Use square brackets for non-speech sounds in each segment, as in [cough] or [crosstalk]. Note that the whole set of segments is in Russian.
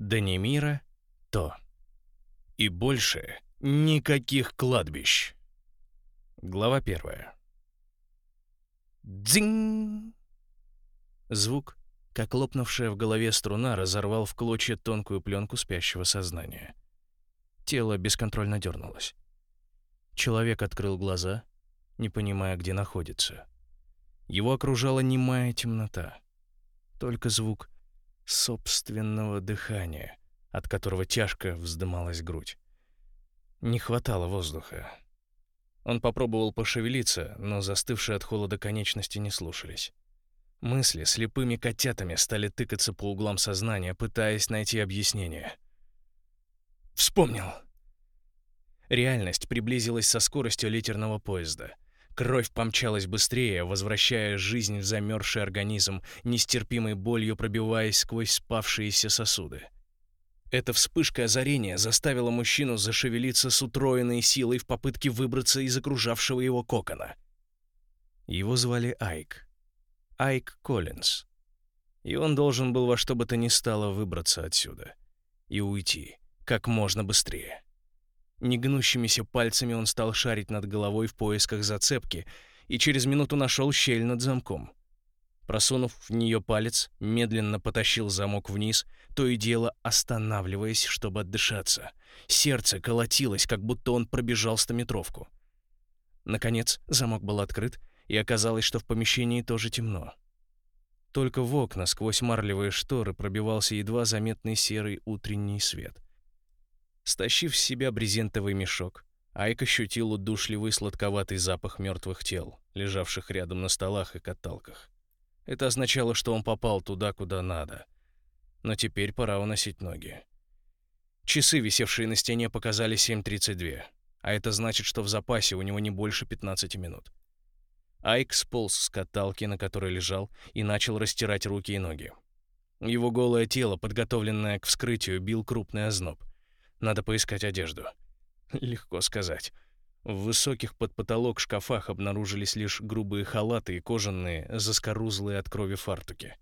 Данимира — то. И больше никаких кладбищ. Глава первая. Дзинь! Звук, как лопнувшая в голове струна, разорвал в клочья тонкую пленку спящего сознания. Тело бесконтрольно дернулось. Человек открыл глаза, не понимая, где находится. Его окружала немая темнота. Только звук собственного дыхания, от которого тяжко вздымалась грудь. Не хватало воздуха. Он попробовал пошевелиться, но застывшие от холода конечности не слушались. Мысли слепыми котятами стали тыкаться по углам сознания, пытаясь найти объяснение. Вспомнил. Реальность приблизилась со скоростью литерного поезда. Кровь помчалась быстрее, возвращая жизнь в замерзший организм, нестерпимой болью пробиваясь сквозь спавшиеся сосуды. Эта вспышка озарения заставила мужчину зашевелиться с утроенной силой в попытке выбраться из окружавшего его кокона. Его звали Айк. Айк Коллинз. И он должен был во что бы то ни стало выбраться отсюда и уйти как можно быстрее. Негнущимися пальцами он стал шарить над головой в поисках зацепки и через минуту нашел щель над замком. Просунув в нее палец, медленно потащил замок вниз, то и дело останавливаясь, чтобы отдышаться. Сердце колотилось, как будто он пробежал стометровку. Наконец, замок был открыт, и оказалось, что в помещении тоже темно. Только в окна сквозь марлевые шторы пробивался едва заметный серый утренний свет. Стащив с себя брезентовый мешок, Айк ощутил удушливый сладковатый запах мертвых тел, лежавших рядом на столах и каталках. Это означало, что он попал туда, куда надо. Но теперь пора уносить ноги. Часы, висевшие на стене, показали 7.32, а это значит, что в запасе у него не больше 15 минут. Айк сполз с каталки, на которой лежал, и начал растирать руки и ноги. Его голое тело, подготовленное к вскрытию, бил крупный озноб. Надо поискать одежду. [laughs] Легко сказать. В высоких под потолок шкафах обнаружились лишь грубые халаты и кожаные, заскорузлые от крови фартуки.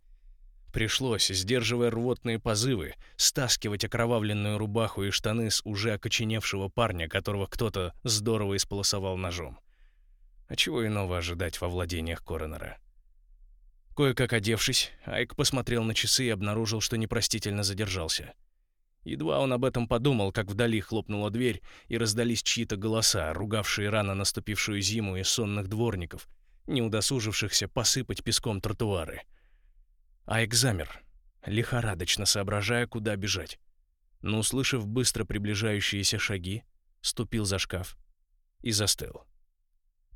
Пришлось, сдерживая рвотные позывы, стаскивать окровавленную рубаху и штаны с уже окоченевшего парня, которого кто-то здорово исполосовал ножом. А чего иного ожидать во владениях Коронера? Кое-как одевшись, Айк посмотрел на часы и обнаружил, что непростительно задержался — Едва он об этом подумал, как вдали хлопнула дверь, и раздались чьи-то голоса, ругавшие рано наступившую зиму и сонных дворников, не удосужившихся посыпать песком тротуары. Айк замер, лихорадочно соображая, куда бежать. Но, услышав быстро приближающиеся шаги, ступил за шкаф и застыл.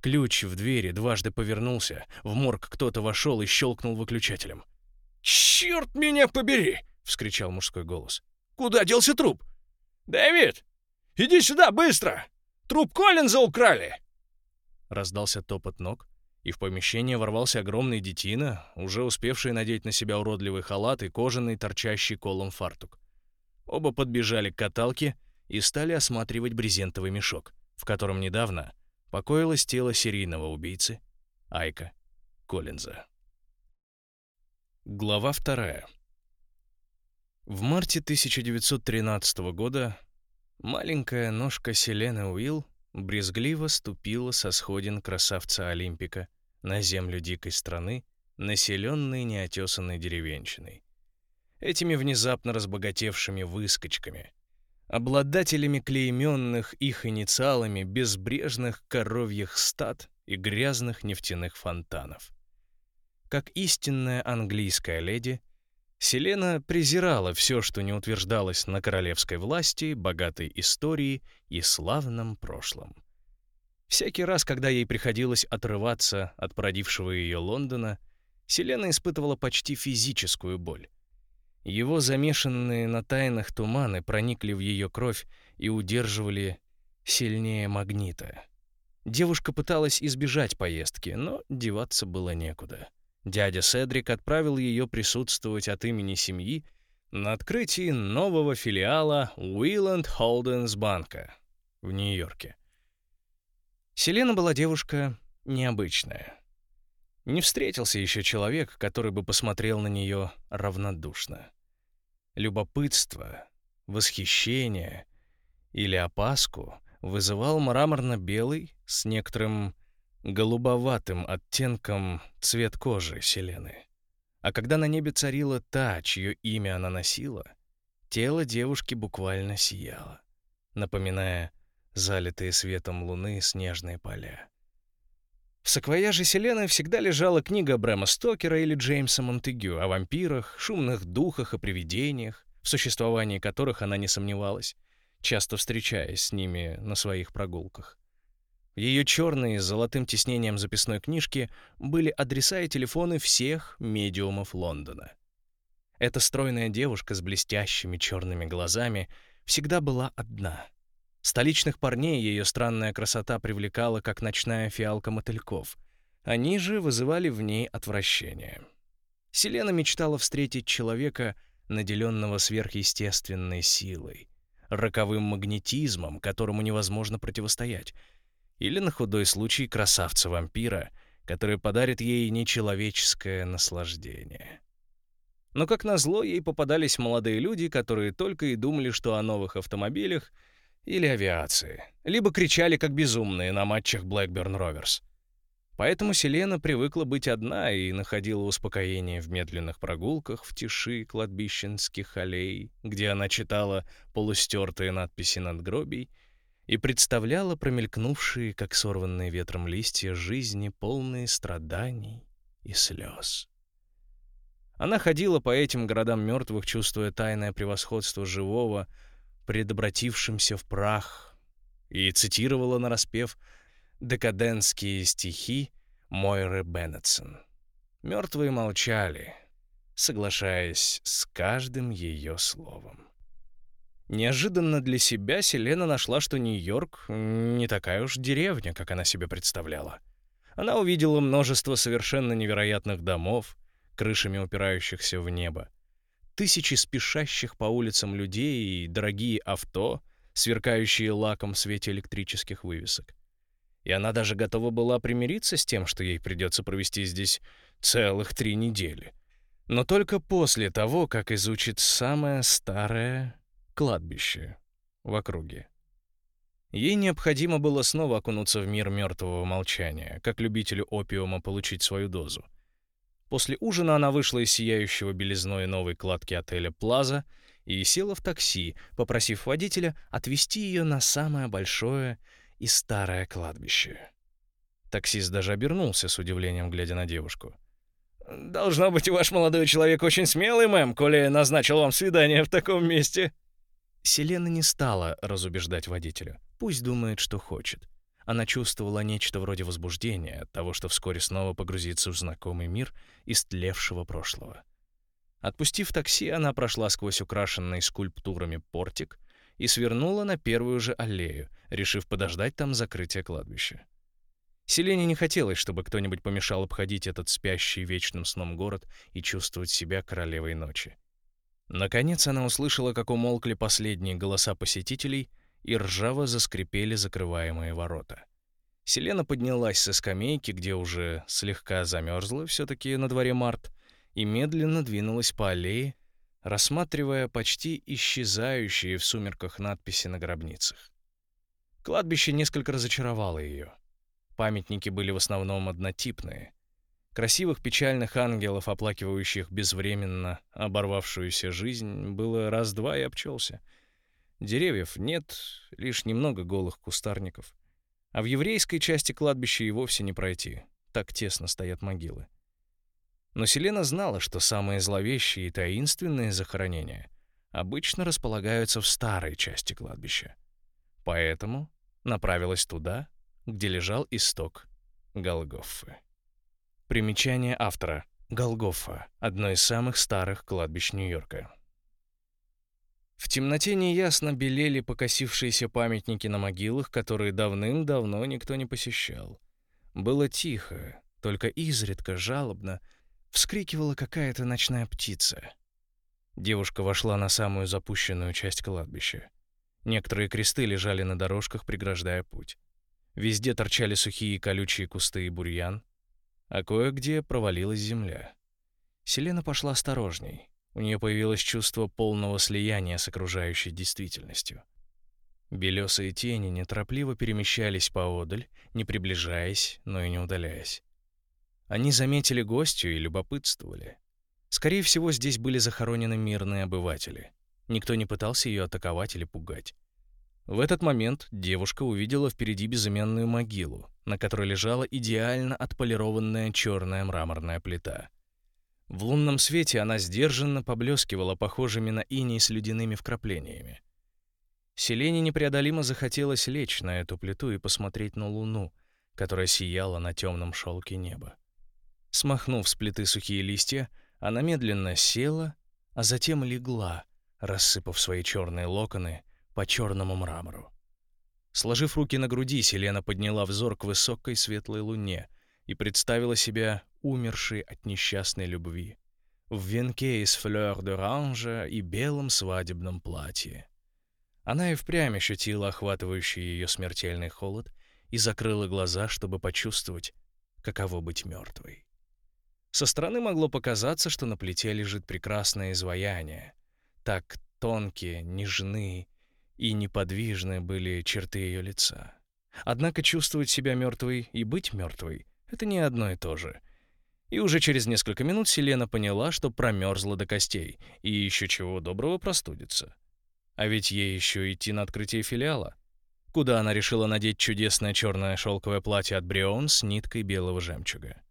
Ключ в двери дважды повернулся, в морг кто-то вошел и щелкнул выключателем. «Черт меня побери!» — вскричал мужской голос. Куда делся труп? Дэвид, иди сюда, быстро! Труп Коллинза украли!» Раздался топот ног, и в помещение ворвался огромный детина, уже успевший надеть на себя уродливый халат и кожаный, торчащий колом фартук. Оба подбежали к каталке и стали осматривать брезентовый мешок, в котором недавно покоилось тело серийного убийцы Айка Коллинза. Глава вторая. В марте 1913 года маленькая ножка Селены Уилл брезгливо ступила со сходин красавца Олимпика на землю дикой страны, населенной неотесанной деревенщиной. Этими внезапно разбогатевшими выскочками, обладателями клейменных их инициалами безбрежных коровьих стад и грязных нефтяных фонтанов. Как истинная английская леди — Селена презирала все, что не утверждалось на королевской власти, богатой истории и славном прошлом. Всякий раз, когда ей приходилось отрываться от породившего ее Лондона, Селена испытывала почти физическую боль. Его замешанные на тайнах туманы проникли в ее кровь и удерживали сильнее магнита. Девушка пыталась избежать поездки, но деваться было некуда. Дядя Седрик отправил ее присутствовать от имени семьи на открытии нового филиала Уилланд Холденс банка в Нью-Йорке. Селена была девушка необычная. Не встретился еще человек, который бы посмотрел на нее равнодушно. Любопытство, восхищение или опаску вызывал мраморно-белый с некоторым голубоватым оттенком цвет кожи Селены. А когда на небе царила та, чье имя она носила, тело девушки буквально сияло, напоминая залитые светом луны снежные поля. В саквояже Селены всегда лежала книга Брэма Стокера или Джеймса Монтегю о вампирах, шумных духах и привидениях, в существовании которых она не сомневалась, часто встречаясь с ними на своих прогулках. Ее черной с золотым тиснением записной книжки были адреса и телефоны всех медиумов Лондона. Эта стройная девушка с блестящими черными глазами всегда была одна. Столичных парней ее странная красота привлекала, как ночная фиалка мотыльков. Они же вызывали в ней отвращение. Селена мечтала встретить человека, наделенного сверхъестественной силой, роковым магнетизмом, которому невозможно противостоять, или на худой случай красавца-вампира, который подарит ей нечеловеческое наслаждение. Но, как назло, ей попадались молодые люди, которые только и думали, что о новых автомобилях или авиации, либо кричали как безумные на матчах Blackburn Rovers. Поэтому Селена привыкла быть одна и находила успокоение в медленных прогулках в тиши кладбищенских аллей, где она читала полустертые надписи над гробей и представляла промелькнувшие, как сорванные ветром листья, жизни, полные страданий и слез. Она ходила по этим городам мертвых, чувствуя тайное превосходство живого, предобратившимся в прах, и цитировала нараспев декадентские стихи Мойры Беннетсон. Мертвые молчали, соглашаясь с каждым ее словом. Неожиданно для себя Селена нашла, что Нью-Йорк не такая уж деревня, как она себе представляла. Она увидела множество совершенно невероятных домов, крышами упирающихся в небо, тысячи спешащих по улицам людей и дорогие авто, сверкающие лаком в свете электрических вывесок и она даже готова была примириться с тем, что ей придется провести здесь целых три недели. Но только после того, как изучит самое старое кладбище в округе. Ей необходимо было снова окунуться в мир мертвого молчания, как любителю опиума получить свою дозу. После ужина она вышла из сияющего белизной новой кладки отеля «Плаза» и села в такси, попросив водителя отвезти ее на самое большое и старое кладбище. Таксист даже обернулся с удивлением, глядя на девушку. «Должно быть, ваш молодой человек очень смелый, мэм, коли назначил вам свидание в таком месте». Селена не стала разубеждать водителя. Пусть думает, что хочет. Она чувствовала нечто вроде возбуждения от того, что вскоре снова погрузится в знакомый мир истлевшего прошлого. Отпустив такси, она прошла сквозь украшенный скульптурами портик и свернула на первую же аллею, решив подождать там закрытия кладбища. Селене не хотелось, чтобы кто-нибудь помешал обходить этот спящий вечным сном город и чувствовать себя королевой ночи. Наконец она услышала, как умолкли последние голоса посетителей и ржаво заскрипели закрываемые ворота. Селена поднялась со скамейки, где уже слегка замерзла, все-таки на дворе март, и медленно двинулась по аллее, рассматривая почти исчезающие в сумерках надписи на гробницах. Кладбище несколько разочаровало ее. Памятники были в основном однотипные. Красивых печальных ангелов, оплакивающих безвременно оборвавшуюся жизнь, было раз-два и обчелся. Деревьев нет, лишь немного голых кустарников. А в еврейской части кладбища и вовсе не пройти, так тесно стоят могилы. Но Селена знала, что самые зловещие и таинственные захоронения обычно располагаются в старой части кладбища. Поэтому направилась туда, где лежал исток Голгофы. Примечание автора. Голгофа — одно из самых старых кладбищ Нью-Йорка. В темноте неясно белели покосившиеся памятники на могилах, которые давным-давно никто не посещал. Было тихо, только изредка жалобно вскрикивала какая-то ночная птица. Девушка вошла на самую запущенную часть кладбища. Некоторые кресты лежали на дорожках, преграждая путь. Везде торчали сухие колючие кусты и бурьян, а кое-где провалилась земля. Селена пошла осторожней, У нее появилось чувство полного слияния с окружающей действительностью. Белесые тени неторопливо перемещались поодаль, не приближаясь, но и не удаляясь. Они заметили гостью и любопытствовали. Скорее всего, здесь были захоронены мирные обыватели. Никто не пытался ее атаковать или пугать. В этот момент девушка увидела впереди безымянную могилу, на которой лежала идеально отполированная черная мраморная плита. В лунном свете она сдержанно поблескивала похожими на иней с ледяными вкраплениями. Селене непреодолимо захотелось лечь на эту плиту и посмотреть на луну, которая сияла на темном шелке неба. Смахнув с плиты сухие листья, она медленно села, а затем легла, рассыпав свои черные локоны по черному мрамору. Сложив руки на груди, Селена подняла взор к высокой светлой луне и представила себя умершей от несчастной любви, в венке из флёр-д'оранжа и белом свадебном платье. Она и впрямь ощутила охватывающий ее смертельный холод и закрыла глаза, чтобы почувствовать, каково быть мертвой. Со стороны могло показаться, что на плите лежит прекрасное изваяние. Так тонкие, нежны и неподвижны были черты ее лица. Однако чувствовать себя мертвой и быть мертвой — это не одно и то же. И уже через несколько минут Селена поняла, что промерзла до костей и еще чего доброго простудится. А ведь ей еще идти на открытие филиала, куда она решила надеть чудесное черное шелковое платье от Брион с ниткой белого жемчуга.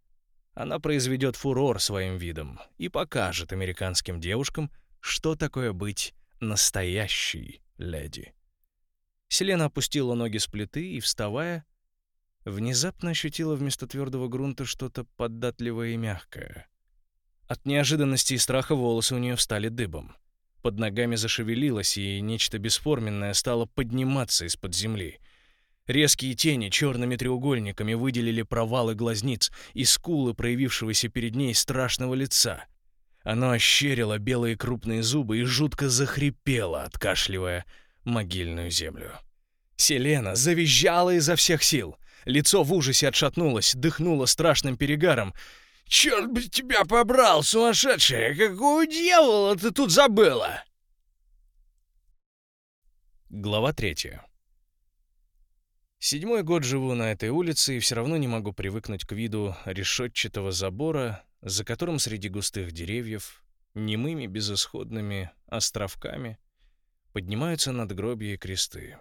Она произведет фурор своим видом и покажет американским девушкам, что такое быть настоящей леди. Селена опустила ноги с плиты и, вставая, внезапно ощутила вместо твердого грунта что-то податливое и мягкое. От неожиданности и страха волосы у нее встали дыбом. Под ногами зашевелилось, и нечто бесформенное стало подниматься из-под земли. Резкие тени черными треугольниками выделили провалы глазниц и скулы проявившегося перед ней страшного лица. Оно ощерило белые крупные зубы и жутко захрипело, откашливая могильную землю. Селена завизжала изо всех сил. Лицо в ужасе отшатнулось, дыхнуло страшным перегаром — Черт бы тебя побрал, сумасшедшая! Какого дьявола ты тут забыла?» Глава третья. Седьмой год живу на этой улице и все равно не могу привыкнуть к виду решетчатого забора, за которым среди густых деревьев, немыми безысходными островками, поднимаются надгробья и кресты.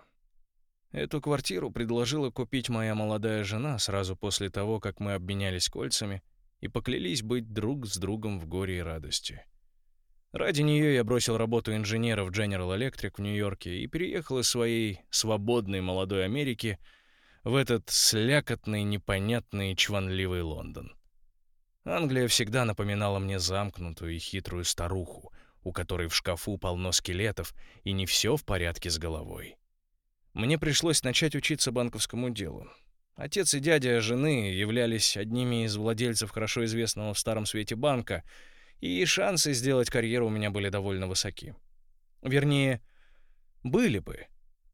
Эту квартиру предложила купить моя молодая жена сразу после того, как мы обменялись кольцами и поклялись быть друг с другом в горе и радости. Ради нее я бросил работу инженера в General Electric в Нью-Йорке и переехал из своей свободной молодой Америки в этот слякотный, непонятный, чванливый Лондон. Англия всегда напоминала мне замкнутую и хитрую старуху, у которой в шкафу полно скелетов и не все в порядке с головой. Мне пришлось начать учиться банковскому делу. Отец и дядя жены являлись одними из владельцев хорошо известного в Старом Свете банка, и шансы сделать карьеру у меня были довольно высоки. Вернее, были бы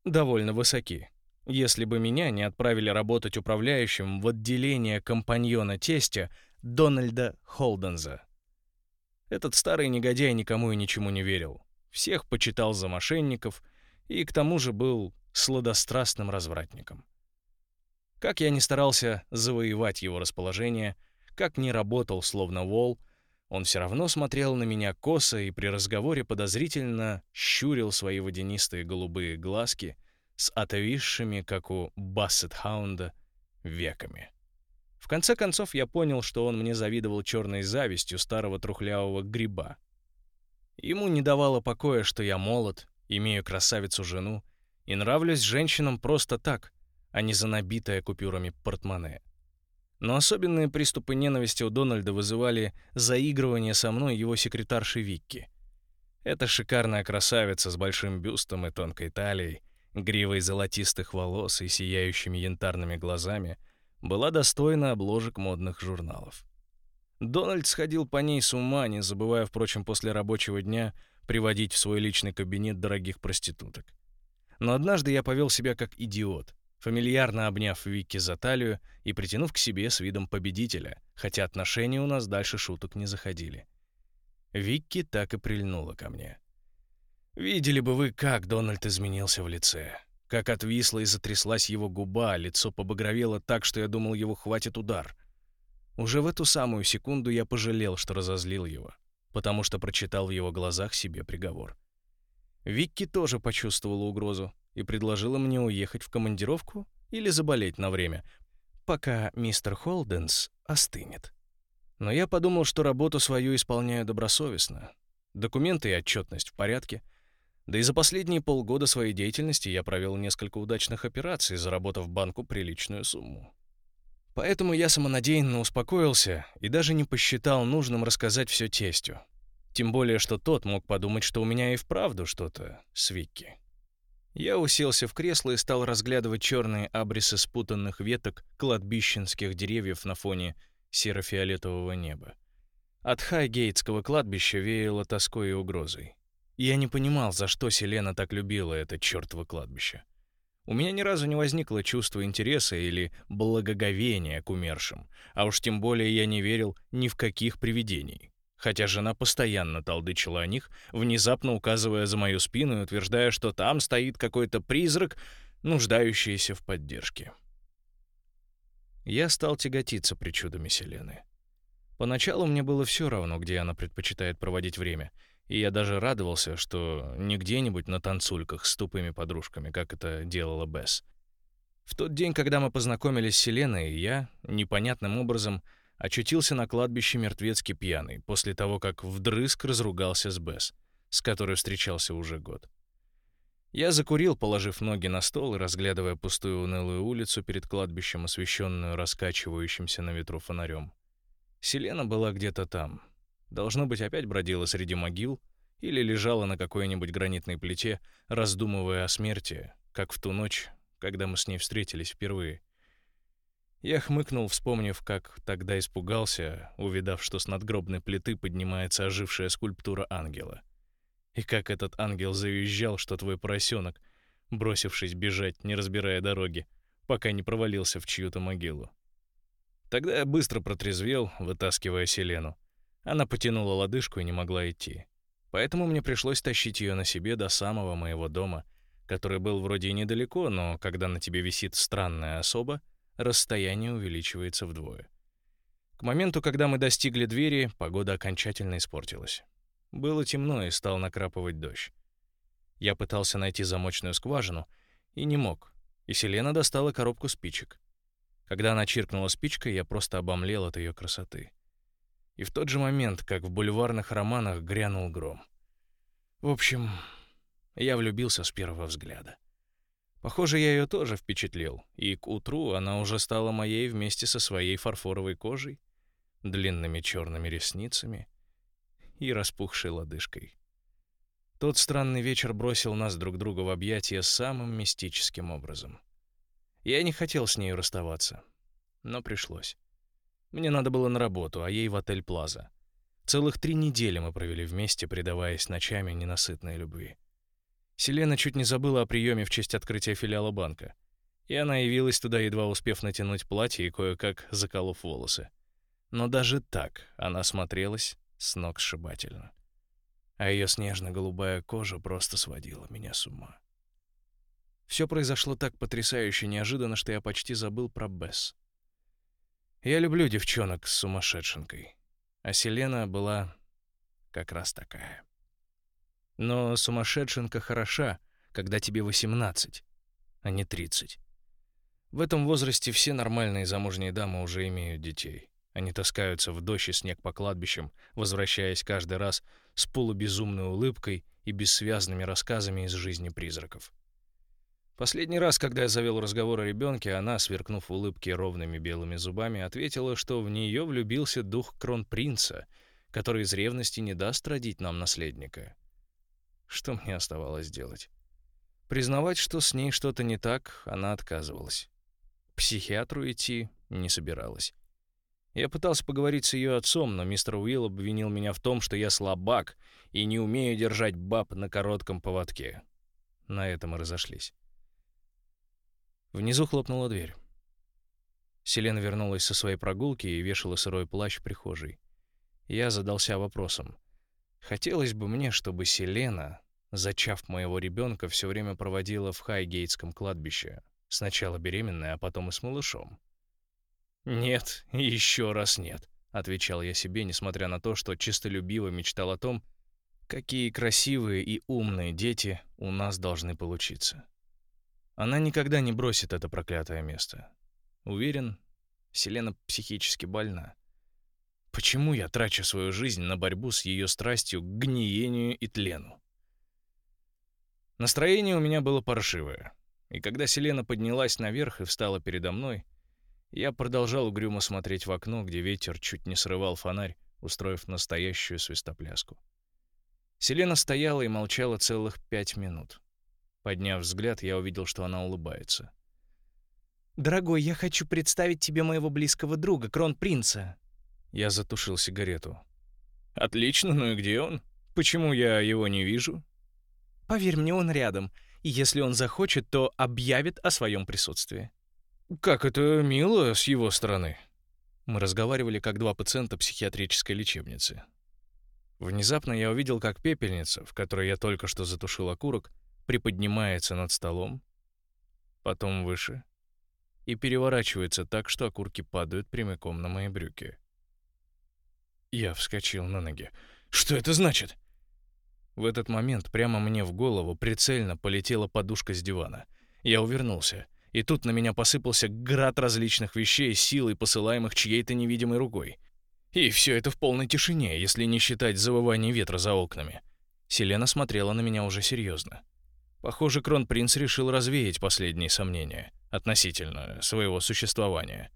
довольно высоки, если бы меня не отправили работать управляющим в отделение компаньона тестя Дональда Холденза. Этот старый негодяй никому и ничему не верил. Всех почитал за мошенников и к тому же был сладострастным развратником. Как я не старался завоевать его расположение, как не работал словно вол, он все равно смотрел на меня косо и при разговоре подозрительно щурил свои водянистые голубые глазки с отвисшими, как у бассет-хаунда, веками. В конце концов я понял, что он мне завидовал черной завистью старого трухлявого гриба. Ему не давало покоя, что я молод, имею красавицу-жену и нравлюсь женщинам просто так, а не за набитое купюрами портмоне. Но особенные приступы ненависти у Дональда вызывали заигрывание со мной его секретарши Викки. Эта шикарная красавица с большим бюстом и тонкой талией, гривой золотистых волос и сияющими янтарными глазами была достойна обложек модных журналов. Дональд сходил по ней с ума, не забывая, впрочем, после рабочего дня приводить в свой личный кабинет дорогих проституток. Но однажды я повел себя как идиот фамильярно обняв Вики за талию и притянув к себе с видом победителя, хотя отношения у нас дальше шуток не заходили. Викки так и прильнула ко мне. Видели бы вы, как Дональд изменился в лице. Как отвисла и затряслась его губа, лицо побагровело так, что я думал, его хватит удар. Уже в эту самую секунду я пожалел, что разозлил его, потому что прочитал в его глазах себе приговор. Викки тоже почувствовала угрозу и предложила мне уехать в командировку или заболеть на время, пока мистер Холденс остынет. Но я подумал, что работу свою исполняю добросовестно. Документы и отчетность в порядке — да и за последние полгода своей деятельности я провел несколько удачных операций, заработав банку приличную сумму. Поэтому я самонадеянно успокоился и даже не посчитал нужным рассказать все тестю. Тем более, что тот мог подумать, что у меня и вправду что-то с Викки. Я уселся в кресло и стал разглядывать черные абрисы спутанных веток кладбищенских деревьев на фоне серо-фиолетового неба. От Хайгейтского кладбища веяло тоской и угрозой. Я не понимал, за что Селена так любила это чертово кладбище. У меня ни разу не возникло чувства интереса или благоговения к умершим, а уж тем более я не верил ни в каких привидений. Хотя жена постоянно толдычила о них, внезапно указывая за мою спину и утверждая, что там стоит какой-то призрак, нуждающийся в поддержке. Я стал тяготиться причудами Селены. Поначалу мне было все равно, где она предпочитает проводить время — и я даже радовался, что не где-нибудь на танцульках с тупыми подружками, как это делала Бесс. В тот день, когда мы познакомились с Селеной, я, непонятным образом, очутился на кладбище мертвецки пьяный, после того, как вдрызг разругался с Бесс, с которой встречался уже год. Я закурил, положив ноги на стол и разглядывая пустую унылую улицу перед кладбищем, освещенную раскачивающимся на ветру фонарем. Селена была где-то там, Должно быть, опять бродила среди могил или лежала на какой-нибудь гранитной плите, раздумывая о смерти, как в ту ночь, когда мы с ней встретились впервые. Я хмыкнул, вспомнив, как тогда испугался, увидав, что с надгробной плиты поднимается ожившая скульптура ангела. И как этот ангел завизжал, что твой поросенок, бросившись бежать, не разбирая дороги, пока не провалился в чью-то могилу. Тогда я быстро протрезвел, вытаскивая Селену. Она потянула лодыжку и не могла идти. Поэтому мне пришлось тащить ее на себе до самого моего дома, который был вроде и недалеко, но когда на тебе висит странная особа, расстояние увеличивается вдвое. К моменту, когда мы достигли двери, погода окончательно испортилась. Было темно и стал накрапывать дождь. Я пытался найти замочную скважину и не мог, и Селена достала коробку спичек. Когда она чиркнула спичкой, я просто обомлел от ее красоты. И в тот же момент, как в бульварных романах, грянул гром. В общем, я влюбился с первого взгляда. Похоже, я ее тоже впечатлил, и к утру она уже стала моей вместе со своей фарфоровой кожей, длинными черными ресницами и распухшей лодыжкой. Тот странный вечер бросил нас друг друга в объятия самым мистическим образом. Я не хотел с ней расставаться, но пришлось. Мне надо было на работу, а ей в отель Плаза. Целых три недели мы провели вместе, предаваясь ночами ненасытной любви. Селена чуть не забыла о приеме в честь открытия филиала банка. И она явилась туда, едва успев натянуть платье и кое-как заколов волосы. Но даже так она смотрелась с ног сшибательно. А ее снежно-голубая кожа просто сводила меня с ума. Все произошло так потрясающе неожиданно, что я почти забыл про Бесс. Я люблю девчонок с сумасшедшенкой. А Селена была как раз такая. Но сумасшедшенка хороша, когда тебе 18, а не 30. В этом возрасте все нормальные замужние дамы уже имеют детей. Они таскаются в дождь и снег по кладбищам, возвращаясь каждый раз с полубезумной улыбкой и бессвязными рассказами из жизни призраков. Последний раз, когда я завел разговор о ребенке, она, сверкнув в ровными белыми зубами, ответила, что в нее влюбился дух кронпринца, который из ревности не даст родить нам наследника. Что мне оставалось делать? Признавать, что с ней что-то не так, она отказывалась. К психиатру идти не собиралась. Я пытался поговорить с ее отцом, но мистер Уилл обвинил меня в том, что я слабак и не умею держать баб на коротком поводке. На этом мы разошлись. Внизу хлопнула дверь. Селена вернулась со своей прогулки и вешала сырой плащ в прихожей. Я задался вопросом. Хотелось бы мне, чтобы Селена, зачав моего ребенка, все время проводила в Хайгейтском кладбище, сначала беременная, а потом и с малышом. Нет, еще раз нет, отвечал я себе, несмотря на то, что чистолюбиво мечтал о том, какие красивые и умные дети у нас должны получиться. Она никогда не бросит это проклятое место. Уверен, Селена психически больна. Почему я трачу свою жизнь на борьбу с ее страстью к гниению и тлену? Настроение у меня было паршивое, и когда Селена поднялась наверх и встала передо мной, я продолжал угрюмо смотреть в окно, где ветер чуть не срывал фонарь, устроив настоящую свистопляску. Селена стояла и молчала целых пять минут. Подняв взгляд, я увидел, что она улыбается. «Дорогой, я хочу представить тебе моего близкого друга, кронпринца». Я затушил сигарету. «Отлично, ну и где он? Почему я его не вижу?» «Поверь мне, он рядом, и если он захочет, то объявит о своем присутствии». «Как это мило с его стороны». Мы разговаривали как два пациента психиатрической лечебницы. Внезапно я увидел, как пепельница, в которой я только что затушил окурок, приподнимается над столом, потом выше — и переворачивается так, что окурки падают прямиком на мои брюки. Я вскочил на ноги. «Что это значит?» В этот момент прямо мне в голову прицельно полетела подушка с дивана. Я увернулся, и тут на меня посыпался град различных вещей, силой посылаемых чьей-то невидимой рукой. И все это в полной тишине, если не считать завывания ветра за окнами. Селена смотрела на меня уже серьезно. Похоже, кронпринц решил развеять последние сомнения относительно своего существования.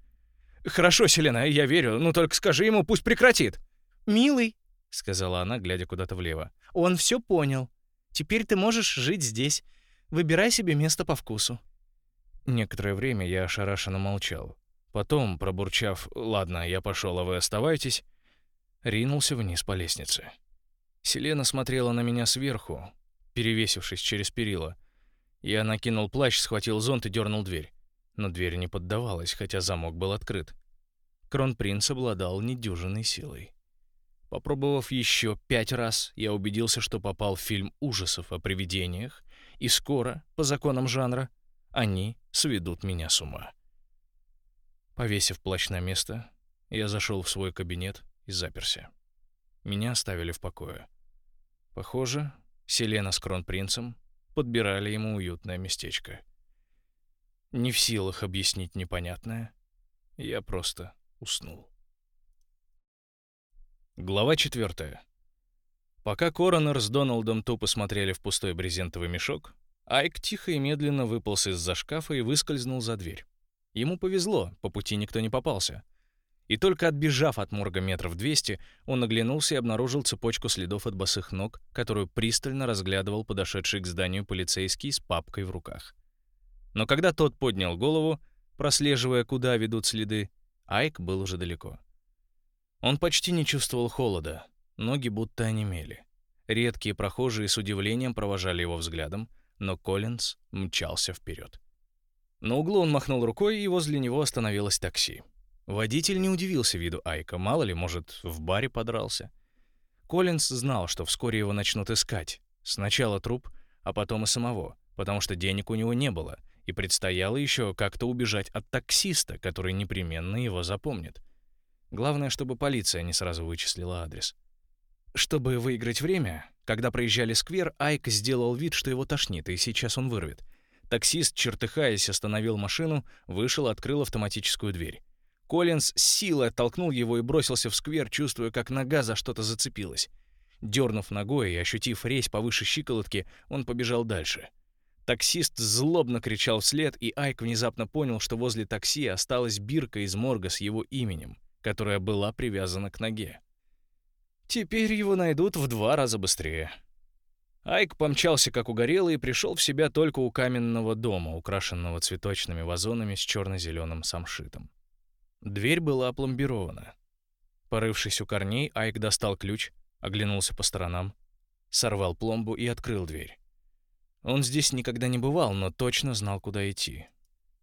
«Хорошо, Селена, я верю, но только скажи ему, пусть прекратит». «Милый», — сказала она, глядя куда-то влево. «Он все понял. Теперь ты можешь жить здесь. Выбирай себе место по вкусу». Некоторое время я ошарашенно молчал. Потом, пробурчав «Ладно, я пошел, а вы оставайтесь», ринулся вниз по лестнице. Селена смотрела на меня сверху, перевесившись через перила. Я накинул плащ, схватил зонт и дернул дверь. Но дверь не поддавалась, хотя замок был открыт. Кронпринц обладал недюжинной силой. Попробовав еще пять раз, я убедился, что попал в фильм ужасов о привидениях, и скоро, по законам жанра, они сведут меня с ума. Повесив плащ на место, я зашел в свой кабинет и заперся. Меня оставили в покое. Похоже, Селена с кронпринцем подбирали ему уютное местечко. Не в силах объяснить непонятное, я просто уснул. Глава четвертая. Пока коронер с Доналдом тупо смотрели в пустой брезентовый мешок, Айк тихо и медленно выполз из-за шкафа и выскользнул за дверь. Ему повезло, по пути никто не попался. И только отбежав от морга метров 200, он оглянулся и обнаружил цепочку следов от босых ног, которую пристально разглядывал подошедший к зданию полицейский с папкой в руках. Но когда тот поднял голову, прослеживая, куда ведут следы, Айк был уже далеко. Он почти не чувствовал холода, ноги будто онемели. Редкие прохожие с удивлением провожали его взглядом, но Коллинз мчался вперед. На углу он махнул рукой, и возле него остановилось такси. Водитель не удивился виду Айка, мало ли, может, в баре подрался. Коллинз знал, что вскоре его начнут искать. Сначала труп, а потом и самого, потому что денег у него не было, и предстояло еще как-то убежать от таксиста, который непременно его запомнит. Главное, чтобы полиция не сразу вычислила адрес. Чтобы выиграть время, когда проезжали сквер, Айк сделал вид, что его тошнит, и сейчас он вырвет. Таксист, чертыхаясь, остановил машину, вышел, открыл автоматическую дверь. Коллинз с силой оттолкнул его и бросился в сквер, чувствуя, как нога за что-то зацепилась. Дернув ногой и ощутив резь повыше щиколотки, он побежал дальше. Таксист злобно кричал вслед, и Айк внезапно понял, что возле такси осталась бирка из морга с его именем, которая была привязана к ноге. Теперь его найдут в два раза быстрее. Айк помчался как угорелый и пришел в себя только у каменного дома, украшенного цветочными вазонами с черно-зеленым самшитом. Дверь была опломбирована. Порывшись у корней, Айк достал ключ, оглянулся по сторонам, сорвал пломбу и открыл дверь. Он здесь никогда не бывал, но точно знал, куда идти.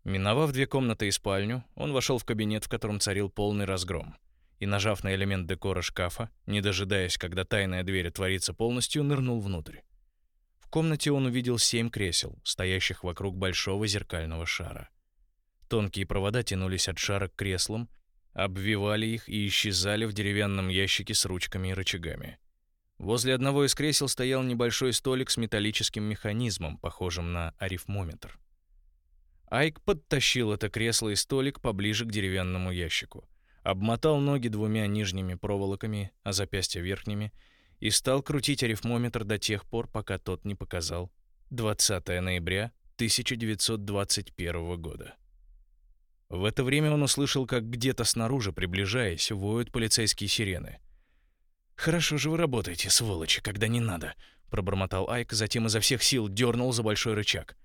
Миновав две комнаты и спальню, он вошел в кабинет, в котором царил полный разгром. и, нажав на элемент декора шкафа, не дожидаясь, когда тайная дверь отворится полностью, нырнул внутрь. В комнате он увидел семь кресел, стоящих вокруг большого зеркального шара. Тонкие провода тянулись от шара к креслам, обвивали их и исчезали в деревянном ящике с ручками и рычагами. Возле одного из кресел стоял небольшой столик с металлическим механизмом, похожим на арифмометр. Айк подтащил это кресло и столик поближе к деревянному ящику, обмотал ноги двумя нижними проволоками, а запястья верхними, и стал крутить арифмометр до тех пор, пока тот не показал 20 ноября 1921 года. В это время он услышал, как где-то снаружи, приближаясь, воют полицейские сирены. «Хорошо же вы работаете, сволочи, когда не надо», — пробормотал Айк, затем изо всех сил дернул за большой рычаг.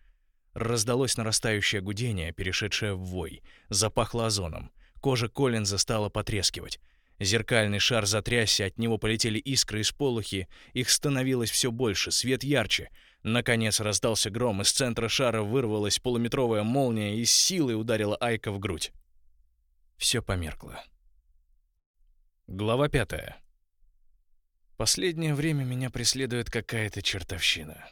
Раздалось нарастающее гудение, перешедшее в вой. Запахло озоном. Кожа Коллинза стала потрескивать. Зеркальный шар затрясся, от него полетели искры и сполохи, их становилось все больше, свет ярче. Наконец раздался гром, из центра шара вырвалась полуметровая молния и с силой ударила Айка в грудь. Все померкло. Глава пятая. Последнее время меня преследует какая-то чертовщина.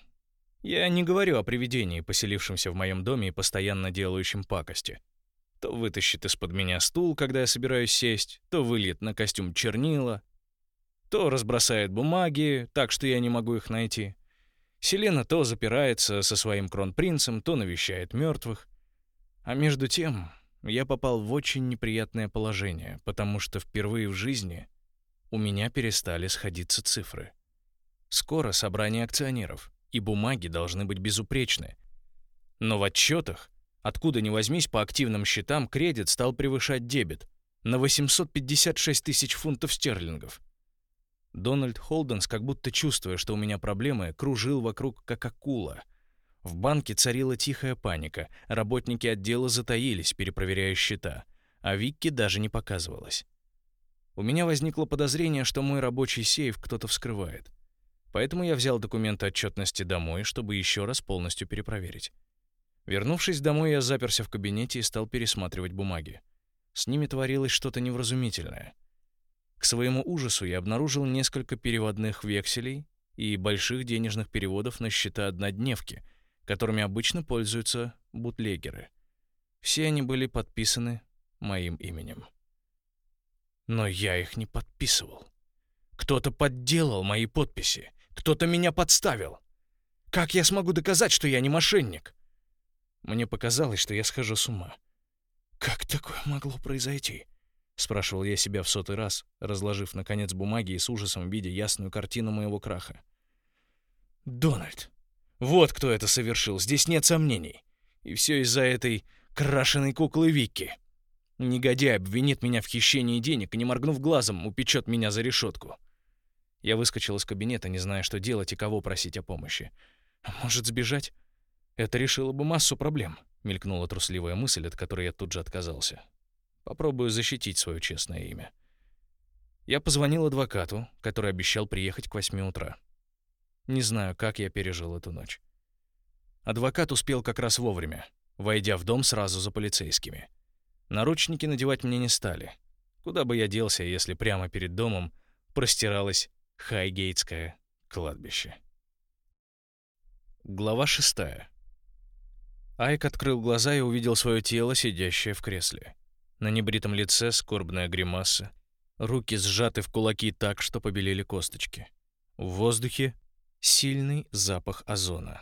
Я не говорю о привидении, поселившемся в моем доме и постоянно делающем пакости. То вытащит из-под меня стул, когда я собираюсь сесть, то выльет на костюм чернила, то разбросает бумаги, так что я не могу их найти. Селена то запирается со своим кронпринцем, то навещает мертвых. А между тем, я попал в очень неприятное положение, потому что впервые в жизни у меня перестали сходиться цифры. Скоро собрание акционеров, и бумаги должны быть безупречны. Но в отчетах, откуда ни возьмись по активным счетам, кредит стал превышать дебет на 856 тысяч фунтов стерлингов. Дональд Холденс, как будто чувствуя, что у меня проблемы, кружил вокруг как акула. В банке царила тихая паника, работники отдела затаились, перепроверяя счета, а Викки даже не показывалась. У меня возникло подозрение, что мой рабочий сейф кто-то вскрывает. Поэтому я взял документы отчетности домой, чтобы еще раз полностью перепроверить. Вернувшись домой, я заперся в кабинете и стал пересматривать бумаги. С ними творилось что-то невразумительное. К своему ужасу я обнаружил несколько переводных векселей и больших денежных переводов на счета однодневки, которыми обычно пользуются бутлегеры. Все они были подписаны моим именем. Но я их не подписывал. Кто-то подделал мои подписи. Кто-то меня подставил. Как я смогу доказать, что я не мошенник? Мне показалось, что я схожу с ума. Как такое могло произойти? Спрашивал я себя в сотый раз, разложив наконец бумаги и с ужасом видя ясную картину моего краха. Дональд. Вот кто это совершил, здесь нет сомнений. И все из-за этой крашеной куклы Вики. Негодяй обвинит меня в хищении денег и, не моргнув глазом, упечет меня за решетку. Я выскочил из кабинета, не зная, что делать и кого просить о помощи. А может, сбежать? Это решило бы массу проблем, мелькнула трусливая мысль, от которой я тут же отказался. Попробую защитить свое честное имя. Я позвонил адвокату, который обещал приехать к восьми утра. Не знаю, как я пережил эту ночь. Адвокат успел как раз вовремя, войдя в дом сразу за полицейскими. Наручники надевать мне не стали. Куда бы я делся, если прямо перед домом простиралось Хайгейтское кладбище. Глава шестая. Айк открыл глаза и увидел свое тело, сидящее в кресле. На небритом лице скорбная гримаса, руки сжаты в кулаки так, что побелели косточки. В воздухе сильный запах озона.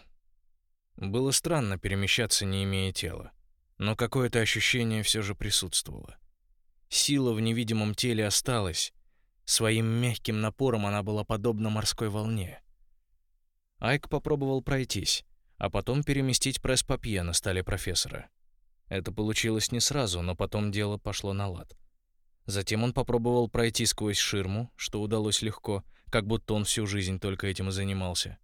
Было странно перемещаться, не имея тела, но какое-то ощущение все же присутствовало. Сила в невидимом теле осталась, Своим мягким напором она была подобна морской волне. Айк попробовал пройтись, а потом переместить пресс-папье на столе профессора. Это получилось не сразу, но потом дело пошло на лад. Затем он попробовал пройти сквозь ширму, что удалось легко, как будто он всю жизнь только этим и занимался.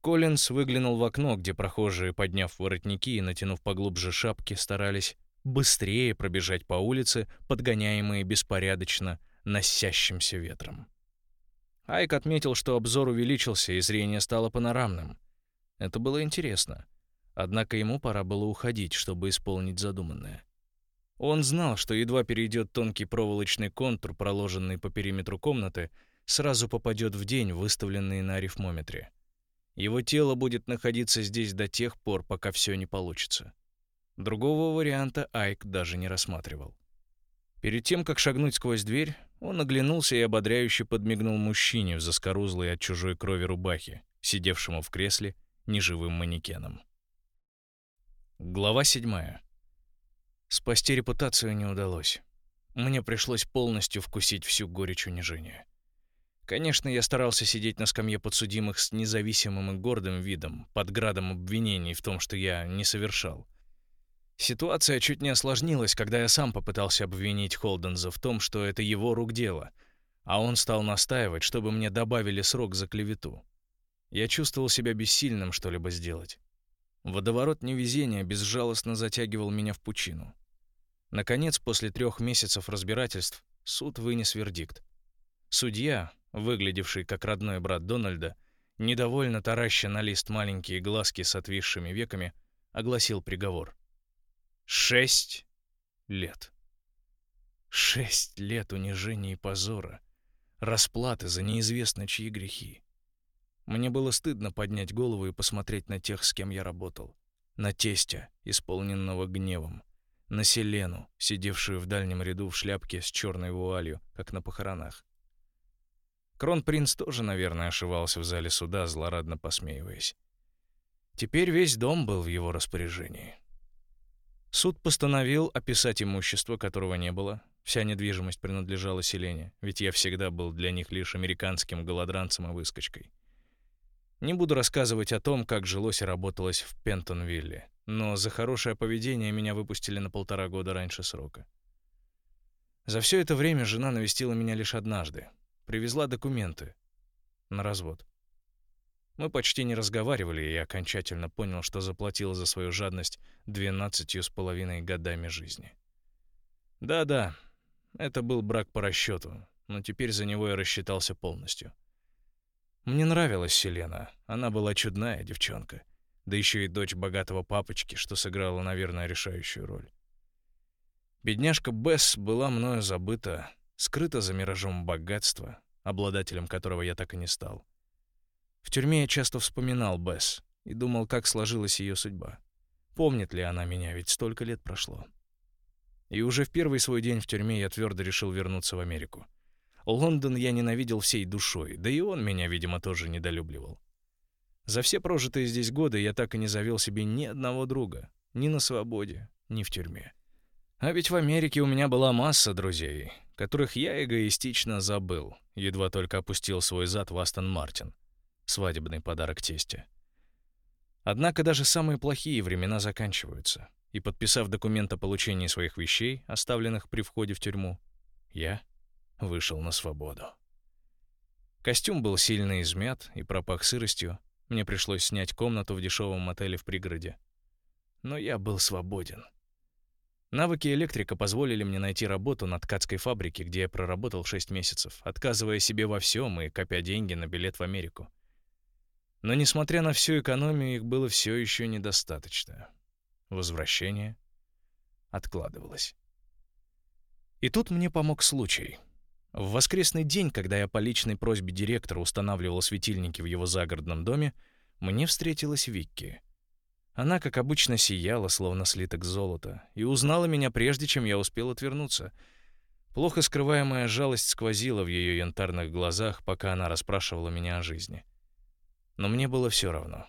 Коллинз выглянул в окно, где прохожие, подняв воротники и натянув поглубже шапки, старались быстрее пробежать по улице, подгоняемые беспорядочно носящимся ветром. Айк отметил, что обзор увеличился и зрение стало панорамным. Это было интересно. Однако ему пора было уходить, чтобы исполнить задуманное. Он знал, что едва перейдет тонкий проволочный контур, проложенный по периметру комнаты, сразу попадет в день, выставленный на арифмометре. Его тело будет находиться здесь до тех пор, пока все не получится. Другого варианта Айк даже не рассматривал. Перед тем, как шагнуть сквозь дверь, он оглянулся и ободряюще подмигнул мужчине в заскорузлой от чужой крови рубахе, сидевшему в кресле неживым манекеном. Глава седьмая. Спасти репутацию не удалось. Мне пришлось полностью вкусить всю горечь унижения. Конечно, я старался сидеть на скамье подсудимых с независимым и гордым видом, под градом обвинений в том, что я не совершал. Ситуация чуть не осложнилась, когда я сам попытался обвинить Холденза в том, что это его рук дело, а он стал настаивать, чтобы мне добавили срок за клевету. Я чувствовал себя бессильным что-либо сделать. Водоворот невезения безжалостно затягивал меня в пучину. Наконец, после трех месяцев разбирательств, суд вынес вердикт. Судья, выглядевший как родной брат Дональда, недовольно тараща на лист маленькие глазки с отвисшими веками, огласил приговор. Шесть лет. Шесть лет унижения и позора, расплаты за неизвестно чьи грехи. Мне было стыдно поднять голову и посмотреть на тех, с кем я работал. На тестя, исполненного гневом. На Селену, сидевшую в дальнем ряду в шляпке с черной вуалью, как на похоронах. Кронпринц тоже, наверное, ошивался в зале суда, злорадно посмеиваясь. Теперь весь дом был в его распоряжении. Суд постановил описать имущество, которого не было. Вся недвижимость принадлежала Селене, ведь я всегда был для них лишь американским голодранцем и выскочкой. Не буду рассказывать о том, как жилось и работалось в Пентонвилле, но за хорошее поведение меня выпустили на полтора года раньше срока. За все это время жена навестила меня лишь однажды. Привезла документы на развод. Мы почти не разговаривали, и я окончательно понял, что заплатил за свою жадность двенадцатью с половиной годами жизни. Да-да, это был брак по расчету, но теперь за него я рассчитался полностью. Мне нравилась Селена. Она была чудная девчонка. Да еще и дочь богатого папочки, что сыграла, наверное, решающую роль. Бедняжка Бесс была мною забыта, скрыта за миражом богатства, обладателем которого я так и не стал. В тюрьме я часто вспоминал Бесс и думал, как сложилась ее судьба. Помнит ли она меня, ведь столько лет прошло. И уже в первый свой день в тюрьме я твердо решил вернуться в Америку. Лондон я ненавидел всей душой, да и он меня, видимо, тоже недолюбливал. За все прожитые здесь годы я так и не завел себе ни одного друга, ни на свободе, ни в тюрьме. А ведь в Америке у меня была масса друзей, которых я эгоистично забыл, едва только опустил свой зад в Астон Мартин. Свадебный подарок тесте. Однако даже самые плохие времена заканчиваются, и подписав документ о получении своих вещей, оставленных при входе в тюрьму, я вышел на свободу. Костюм был сильно измят и пропах сыростью. Мне пришлось снять комнату в дешевом мотеле в пригороде. Но я был свободен. Навыки электрика позволили мне найти работу на ткацкой фабрике, где я проработал 6 месяцев, отказывая себе во всем и копя деньги на билет в Америку. Но несмотря на всю экономию, их было все еще недостаточно. Возвращение откладывалось. И тут мне помог случай — в воскресный день, когда я по личной просьбе директора устанавливал светильники в его загородном доме, мне встретилась Викки. Она, как обычно, сияла, словно слиток золота, и узнала меня прежде, чем я успел отвернуться. Плохо скрываемая жалость сквозила в ее янтарных глазах, пока она расспрашивала меня о жизни. Но мне было все равно.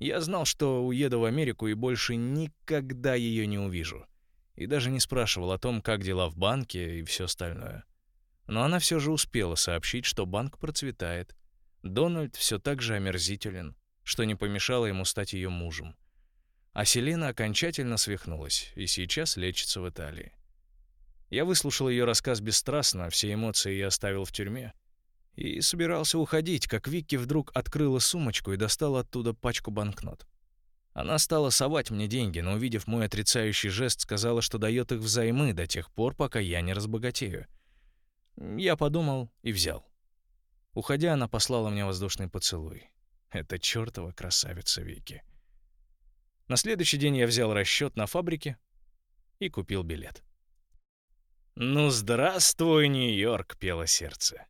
Я знал, что уеду в Америку и больше никогда ее не увижу. И даже не спрашивал о том, как дела в банке и все остальное. Но она все же успела сообщить, что банк процветает. Дональд все так же омерзителен, что не помешало ему стать ее мужем. А Селена окончательно свихнулась и сейчас лечится в Италии. Я выслушал ее рассказ бесстрастно, все эмоции я оставил в тюрьме. И собирался уходить, как Вики вдруг открыла сумочку и достала оттуда пачку банкнот. Она стала совать мне деньги, но, увидев мой отрицающий жест, сказала, что дает их взаймы до тех пор, пока я не разбогатею. Я подумал и взял. Уходя, она послала мне воздушный поцелуй. Это чертова красавица Вики. На следующий день я взял расчет на фабрике и купил билет. «Ну, здравствуй, Нью-Йорк!» — пело сердце.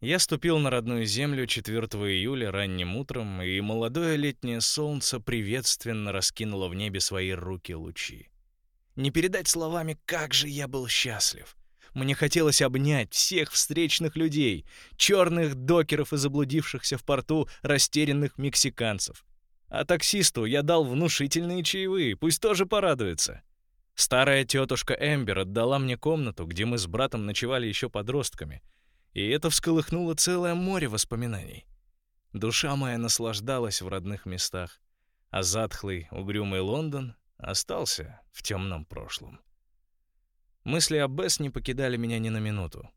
Я ступил на родную землю 4 июля ранним утром, и молодое летнее солнце приветственно раскинуло в небе свои руки-лучи. Не передать словами, как же я был счастлив. Мне хотелось обнять всех встречных людей, черных докеров и заблудившихся в порту растерянных мексиканцев. А таксисту я дал внушительные чаевые, пусть тоже порадуется. Старая тетушка Эмбер отдала мне комнату, где мы с братом ночевали еще подростками — и это всколыхнуло целое море воспоминаний. Душа моя наслаждалась в родных местах, а затхлый, угрюмый Лондон остался в темном прошлом. Мысли о Бесс не покидали меня ни на минуту.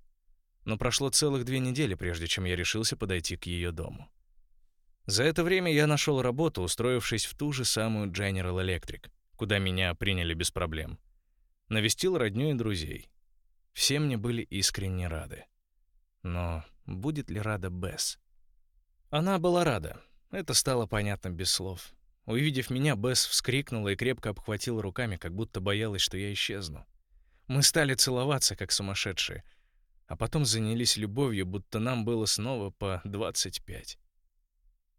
Но прошло целых две недели, прежде чем я решился подойти к ее дому. За это время я нашел работу, устроившись в ту же самую General Electric, куда меня приняли без проблем. Навестил родню и друзей. Все мне были искренне рады. Но будет ли рада Бесс? Она была рада. Это стало понятно без слов. Увидев меня, Бесс вскрикнула и крепко обхватила руками, как будто боялась, что я исчезну. Мы стали целоваться, как сумасшедшие, а потом занялись любовью, будто нам было снова по 25.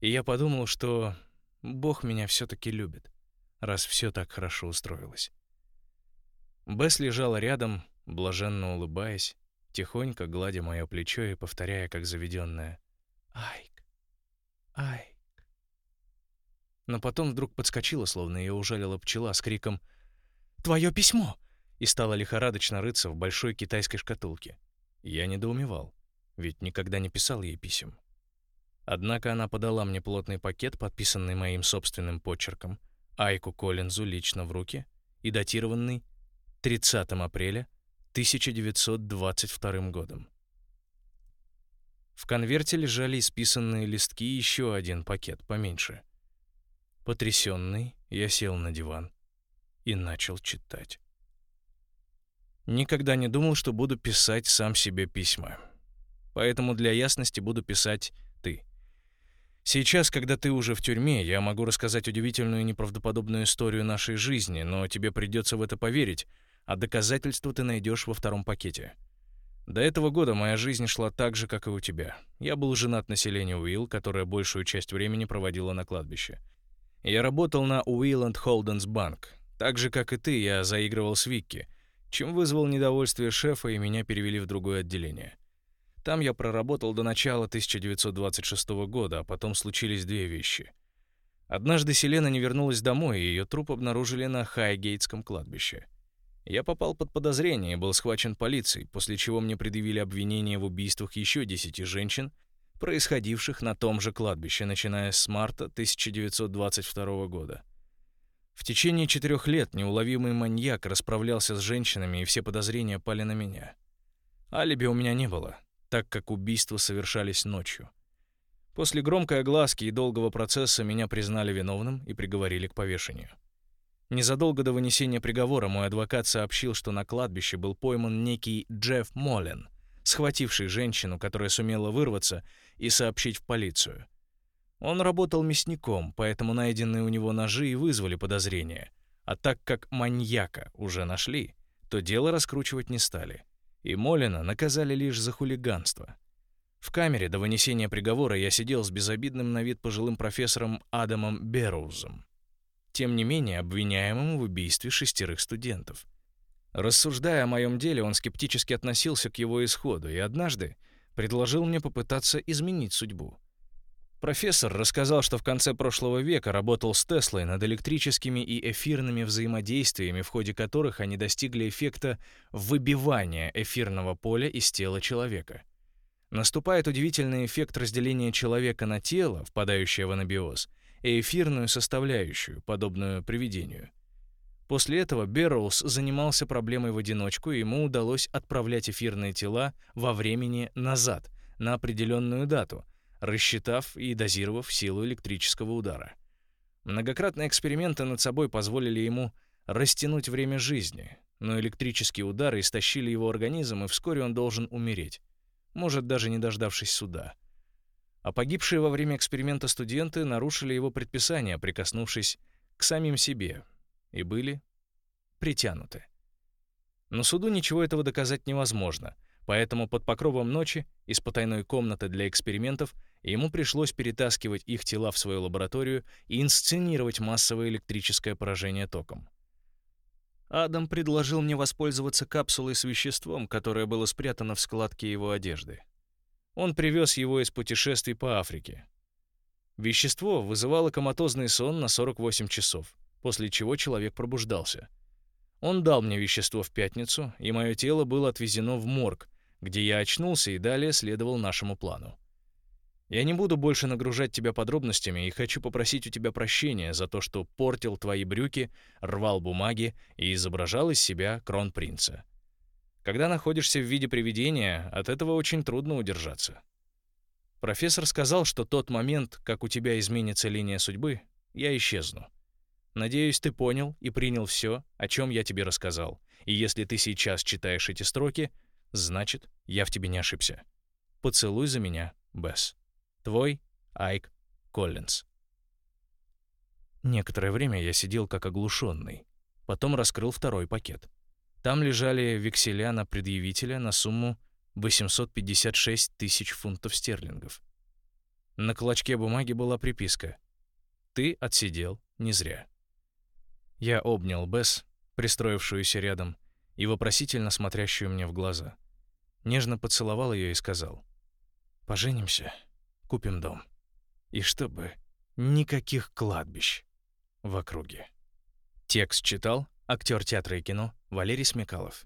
И я подумал, что Бог меня все-таки любит, раз все так хорошо устроилось. Бесс лежала рядом, блаженно улыбаясь, тихонько гладя мое плечо и повторяя, как заведенная «Айк! Айк!». Но потом вдруг подскочила, словно ее ужалила пчела, с криком «Твое письмо!» И стала лихорадочно рыться в большой китайской шкатулке. Я недоумевал, ведь никогда не писал ей писем. Однако она подала мне плотный пакет, подписанный моим собственным почерком, Айку Коллинзу лично в руки и датированный 30 апреля 1922 годом. В конверте лежали исписанные листки и еще один пакет поменьше. Потрясенный, я сел на диван и начал читать. Никогда не думал, что буду писать сам себе письма. Поэтому для ясности буду писать «ты». Сейчас, когда ты уже в тюрьме, я могу рассказать удивительную и неправдоподобную историю нашей жизни, но тебе придется в это поверить, а доказательства ты найдешь во втором пакете. До этого года моя жизнь шла так же, как и у тебя. Я был женат на Селене Уилл, которая большую часть времени проводила на кладбище. Я работал на Уилл Холденс Банк. Так же, как и ты, я заигрывал с Викки, чем вызвал недовольствие шефа, и меня перевели в другое отделение. Там я проработал до начала 1926 года, а потом случились две вещи. Однажды Селена не вернулась домой, и ее труп обнаружили на Хайгейтском кладбище. Я попал под подозрение и был схвачен полицией, после чего мне предъявили обвинение в убийствах еще десяти женщин, происходивших на том же кладбище, начиная с марта 1922 года. В течение четырех лет неуловимый маньяк расправлялся с женщинами, и все подозрения пали на меня. Алиби у меня не было, так как убийства совершались ночью. После громкой огласки и долгого процесса меня признали виновным и приговорили к повешению. Незадолго до вынесения приговора мой адвокат сообщил, что на кладбище был пойман некий Джефф Моллен, схвативший женщину, которая сумела вырваться, и сообщить в полицию. Он работал мясником, поэтому найденные у него ножи и вызвали подозрения. А так как маньяка уже нашли, то дело раскручивать не стали. И Молина наказали лишь за хулиганство. В камере до вынесения приговора я сидел с безобидным на вид пожилым профессором Адамом Берроузом тем не менее обвиняемым в убийстве шестерых студентов. Рассуждая о моем деле, он скептически относился к его исходу и однажды предложил мне попытаться изменить судьбу. Профессор рассказал, что в конце прошлого века работал с Теслой над электрическими и эфирными взаимодействиями, в ходе которых они достигли эффекта выбивания эфирного поля из тела человека. Наступает удивительный эффект разделения человека на тело, впадающее в анабиоз, и эфирную составляющую, подобную привидению. После этого Берроуз занимался проблемой в одиночку, и ему удалось отправлять эфирные тела во времени назад, на определенную дату, рассчитав и дозировав силу электрического удара. Многократные эксперименты над собой позволили ему растянуть время жизни, но электрические удары истощили его организм, и вскоре он должен умереть, может, даже не дождавшись суда а погибшие во время эксперимента студенты нарушили его предписание, прикоснувшись к самим себе, и были притянуты. Но суду ничего этого доказать невозможно, поэтому под покровом ночи из потайной комнаты для экспериментов ему пришлось перетаскивать их тела в свою лабораторию и инсценировать массовое электрическое поражение током. Адам предложил мне воспользоваться капсулой с веществом, которое было спрятано в складке его одежды. Он привез его из путешествий по Африке. Вещество вызывало коматозный сон на 48 часов, после чего человек пробуждался. Он дал мне вещество в пятницу, и мое тело было отвезено в морг, где я очнулся и далее следовал нашему плану. Я не буду больше нагружать тебя подробностями и хочу попросить у тебя прощения за то, что портил твои брюки, рвал бумаги и изображал из себя кронпринца. Когда находишься в виде привидения, от этого очень трудно удержаться. Профессор сказал, что тот момент, как у тебя изменится линия судьбы, я исчезну. Надеюсь, ты понял и принял все, о чем я тебе рассказал. И если ты сейчас читаешь эти строки, значит, я в тебе не ошибся. Поцелуй за меня, Бесс. Твой Айк Коллинз. Некоторое время я сидел как оглушенный. Потом раскрыл второй пакет. Там лежали векселя на предъявителя на сумму 856 тысяч фунтов стерлингов. На клочке бумаги была приписка «Ты отсидел не зря». Я обнял Бесс, пристроившуюся рядом, и вопросительно смотрящую мне в глаза. Нежно поцеловал ее и сказал «Поженимся» купим дом. И чтобы никаких кладбищ в округе. Текст читал актер театра и кино Валерий Смекалов.